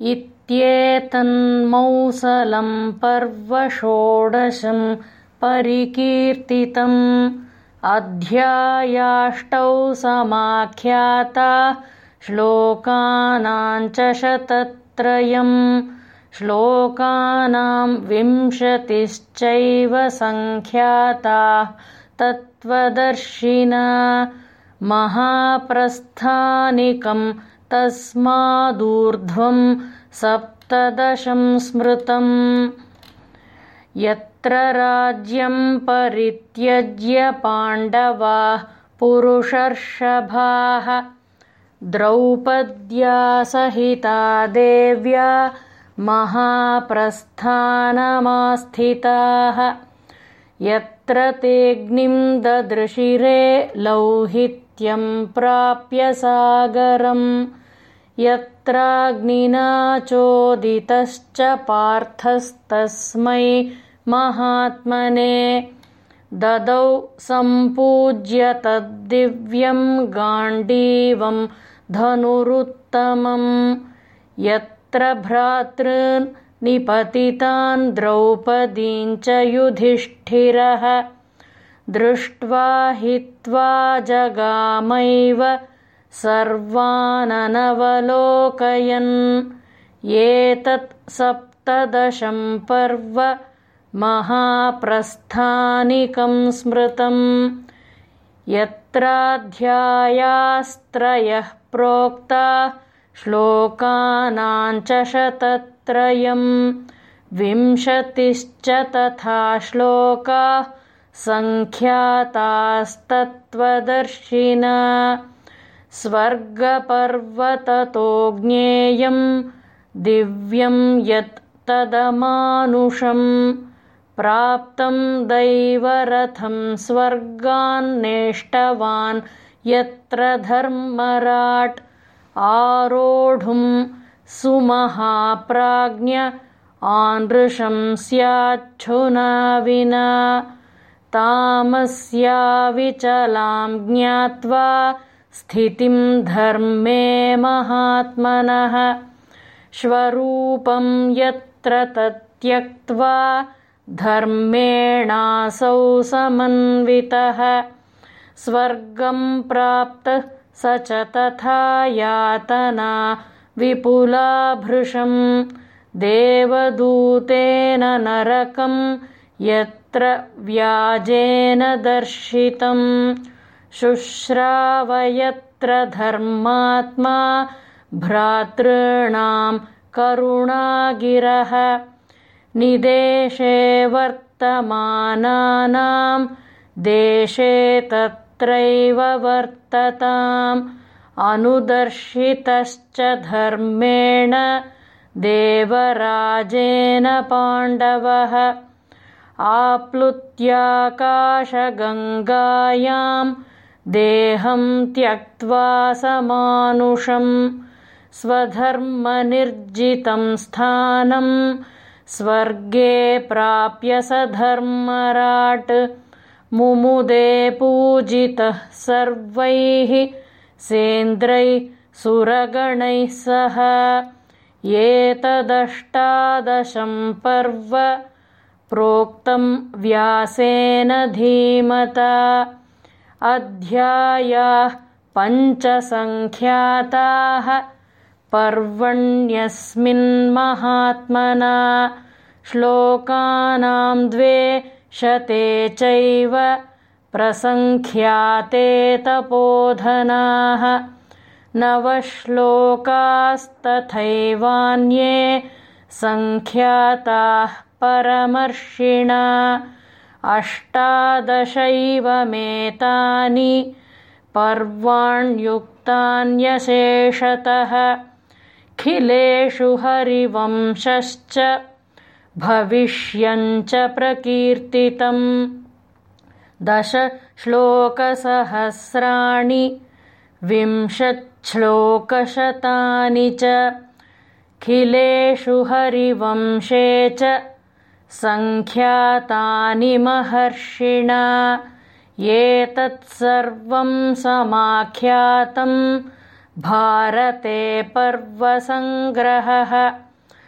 इत्येतन्मौसलं पर्व षोडशं परिकीर्तितम्। अध्यायाष्टौ समाख्याता श्लोकानाञ्च शतत्रयम्। श्लोकानां विंशतिश्चैव सङ्ख्याताः तत्त्वदर्शिना महाप्रस्थानिकं तस्मादूर्ध्वं सप्तदशं स्मृतम्। यत्र राज्यं परित्यज्य पाण्डवाः पुरुषर्षभाः द्रौपद्या सहिता देव्या महाप्रस्थानमास्थिताः। यत्र तेऽग्निं ददृशिरे लौहित्यं प्राप्य सागरम् यत्राग्निना चोदितश्च पार्थस्तस्मै महात्मने ददौ सम्पूज्य तद्दिव्यं गाण्डीवं धनुरुत्तमम्। यत्र भ्रातॄन् निपतितान् द्रौपदीञ्च युधिष्ठिरः दृष्ट्वा हित्वा जगामैव सर्वाननवलोकयन् एतत् सप्तदशं पर्व महाप्रस्थानिकं स्मृतम् यत्राध्यायास्त्रयः प्रोक्ता श्लोकानाञ्च शतत्रयम् विंशतिश्च तथा श्लोकाः सङ्ख्यातास्तत्त्वदर्शिना स्वर्गपर्वततो ज्ञेयं दिव्यं यत् तदमानुषम् प्राप्तं दैवरथं स्वर्गान्नेष्टवान् यत्र धर्मराट् आरोढुं सुमहाप्राज्ञ आनृशं स्याच्छुना विना। तामस्या विचलां ज्ञात्वा स्थितिं धर्मे महात्मनः। स्वरूपं यत्र तत्यक्त्वा धर्मेणासौ समन्वितः। स्वर्गं प्राप्तः स च तथा यातना विपुलाभृशं देवदूतेन नरकं यत्र व्याजेन दर्शितम् शुश्रावयत्र धर्मात्मा भ्रातॄणां करुणागिरः। निदेशे वर्तमानानां देशे तत्रैव वर्तताम्। अनुदर्शितश्च धर्मेण देवराजेन पाण्डवः। आप्लुत्याकाशगङ्गायां देहं त्यक्त्वा समानुषम् स्वधर्मनिर्जितं स्थानं स्वर्गे प्राप्य स धर्मराट् मुमुदे पूजितः सर्वैः सेन्द्रैः सुरगणैः सह एतदष्टादशं पर्व प्रोक्तं व्यासेन धीमता अध्यायाः पञ्चसङ्ख्याताः पर्वण्यस्मिन्महात्मना श्लोकानां द्वे शते चैव प्रसङ्ख्याते तपोधनाः नवश्लोकास्तथैवान्ये सङ्ख्याताः परमर्षिणा अष्टादशैवमेतानि पर्वाण्युक्तान्यशेषतः खिलेषु हरिवंशश्च भविष्यञ्च प्रकीर्तितम् दशश्लोकसहस्राणि विंशच्छ्लोकशतानि च खिलेषु हरिवंशे च सङ्ख्यातानि महर्षिणा एतत्सर्वं समाख्यातं भारते पर्वसङ्ग्रहः